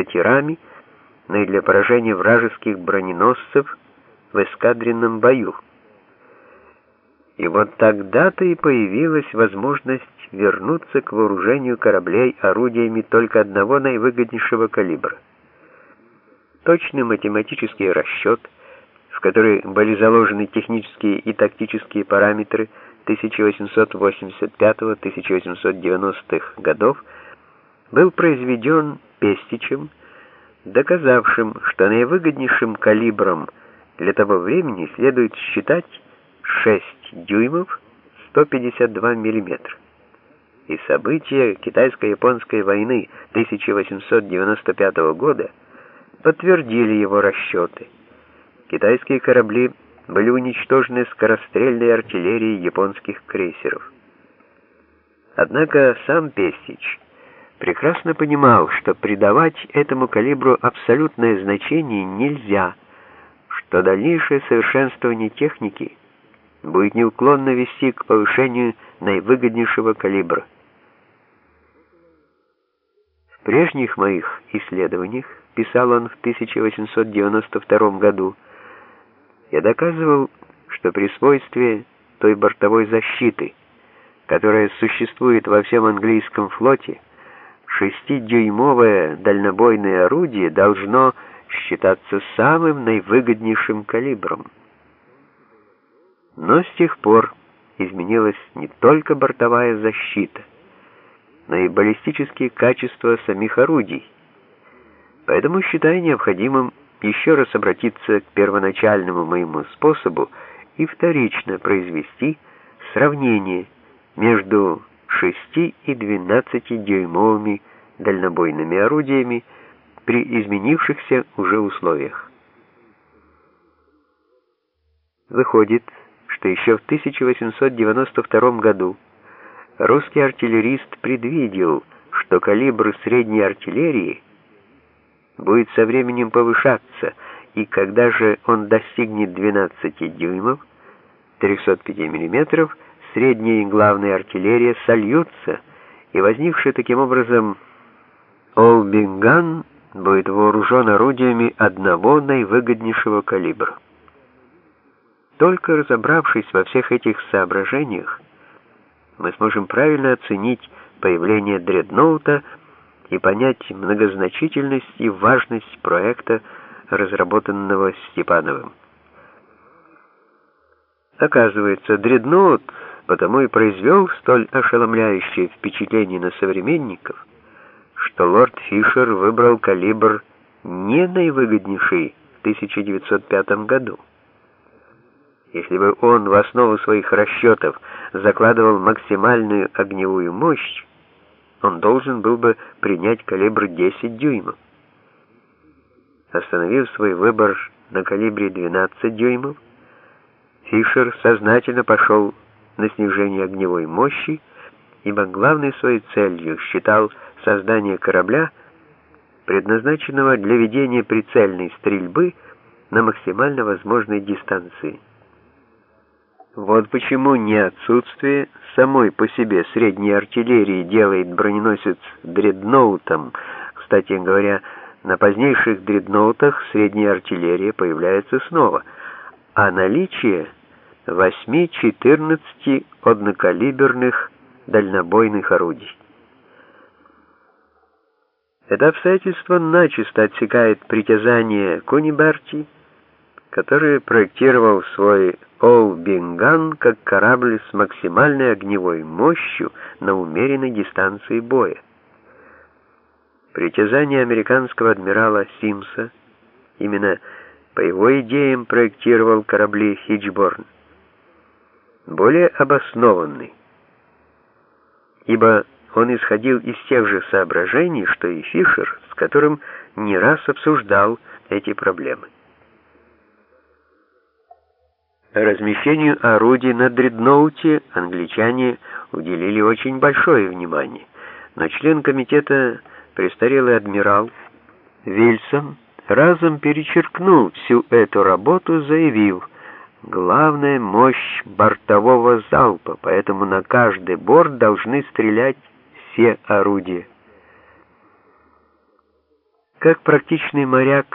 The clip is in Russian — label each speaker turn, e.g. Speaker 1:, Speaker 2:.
Speaker 1: катерами, но и для поражения вражеских броненосцев в эскадренном бою. И вот тогда-то и появилась возможность вернуться к вооружению кораблей орудиями только одного наивыгоднейшего калибра. Точный математический расчет, в который были заложены технические и тактические параметры 1885-1890-х годов, был произведен Пестичем, доказавшим, что наивыгоднейшим калибром для того времени следует считать 6 дюймов 152 миллиметра. И события китайско-японской войны 1895 года подтвердили его расчеты. Китайские корабли были уничтожены скорострельной артиллерией японских крейсеров. Однако сам Пестич прекрасно понимал, что придавать этому калибру абсолютное значение нельзя, что дальнейшее совершенствование техники будет неуклонно вести к повышению наивыгоднейшего калибра. В прежних моих исследованиях, писал он в 1892 году, я доказывал, что при свойстве той бортовой защиты, которая существует во всем английском флоте, шестидюймовое дальнобойное орудие должно считаться самым наивыгоднейшим калибром. Но с тех пор изменилась не только бортовая защита, но и баллистические качества самих орудий. Поэтому считаю необходимым еще раз обратиться к первоначальному моему способу и вторично произвести сравнение между 6 и 12 дюймовыми дальнобойными орудиями при изменившихся уже условиях. Выходит, что еще в 1892 году русский артиллерист предвидел, что калибр средней артиллерии будет со временем повышаться, и когда же он достигнет 12 дюймов, 305 мм, средняя и главная артиллерия сольются, и возникший таким образом Олбинган будет вооружен орудиями одного наивыгоднейшего калибра. Только разобравшись во всех этих соображениях, мы сможем правильно оценить появление дредноута и понять многозначительность и важность проекта, разработанного Степановым. Оказывается, дредноут потому и произвел столь ошеломляющее впечатление на современников, что лорд Фишер выбрал калибр не наивыгоднейший в 1905 году. Если бы он в основу своих расчетов закладывал максимальную огневую мощь, он должен был бы принять калибр 10 дюймов. Остановив свой выбор на калибре 12 дюймов, Фишер сознательно пошел на снижение огневой мощи, ибо главной своей целью считал создание корабля, предназначенного для ведения прицельной стрельбы на максимально возможной дистанции. Вот почему не отсутствие самой по себе средней артиллерии делает броненосец дредноутом. Кстати говоря, на позднейших дредноутах средняя артиллерия появляется снова, а наличие 8-14 однокалиберных дальнобойных орудий. Это обстоятельство начисто отсекает притязание Кунибарти, который проектировал свой Олбинган как корабль с максимальной огневой мощью на умеренной дистанции боя. Притязание американского адмирала Симса именно по его идеям проектировал корабли Хичборн. Более обоснованный, ибо он исходил из тех же соображений, что и Фишер, с которым не раз обсуждал эти проблемы. Размещению орудий на дредноуте англичане уделили очень большое внимание, но член комитета, престарелый адмирал Вильсон, разом перечеркнул всю эту работу, заявив, главная мощь бортового залпа, поэтому на каждый борт должны стрелять все орудия. Как практичный моряк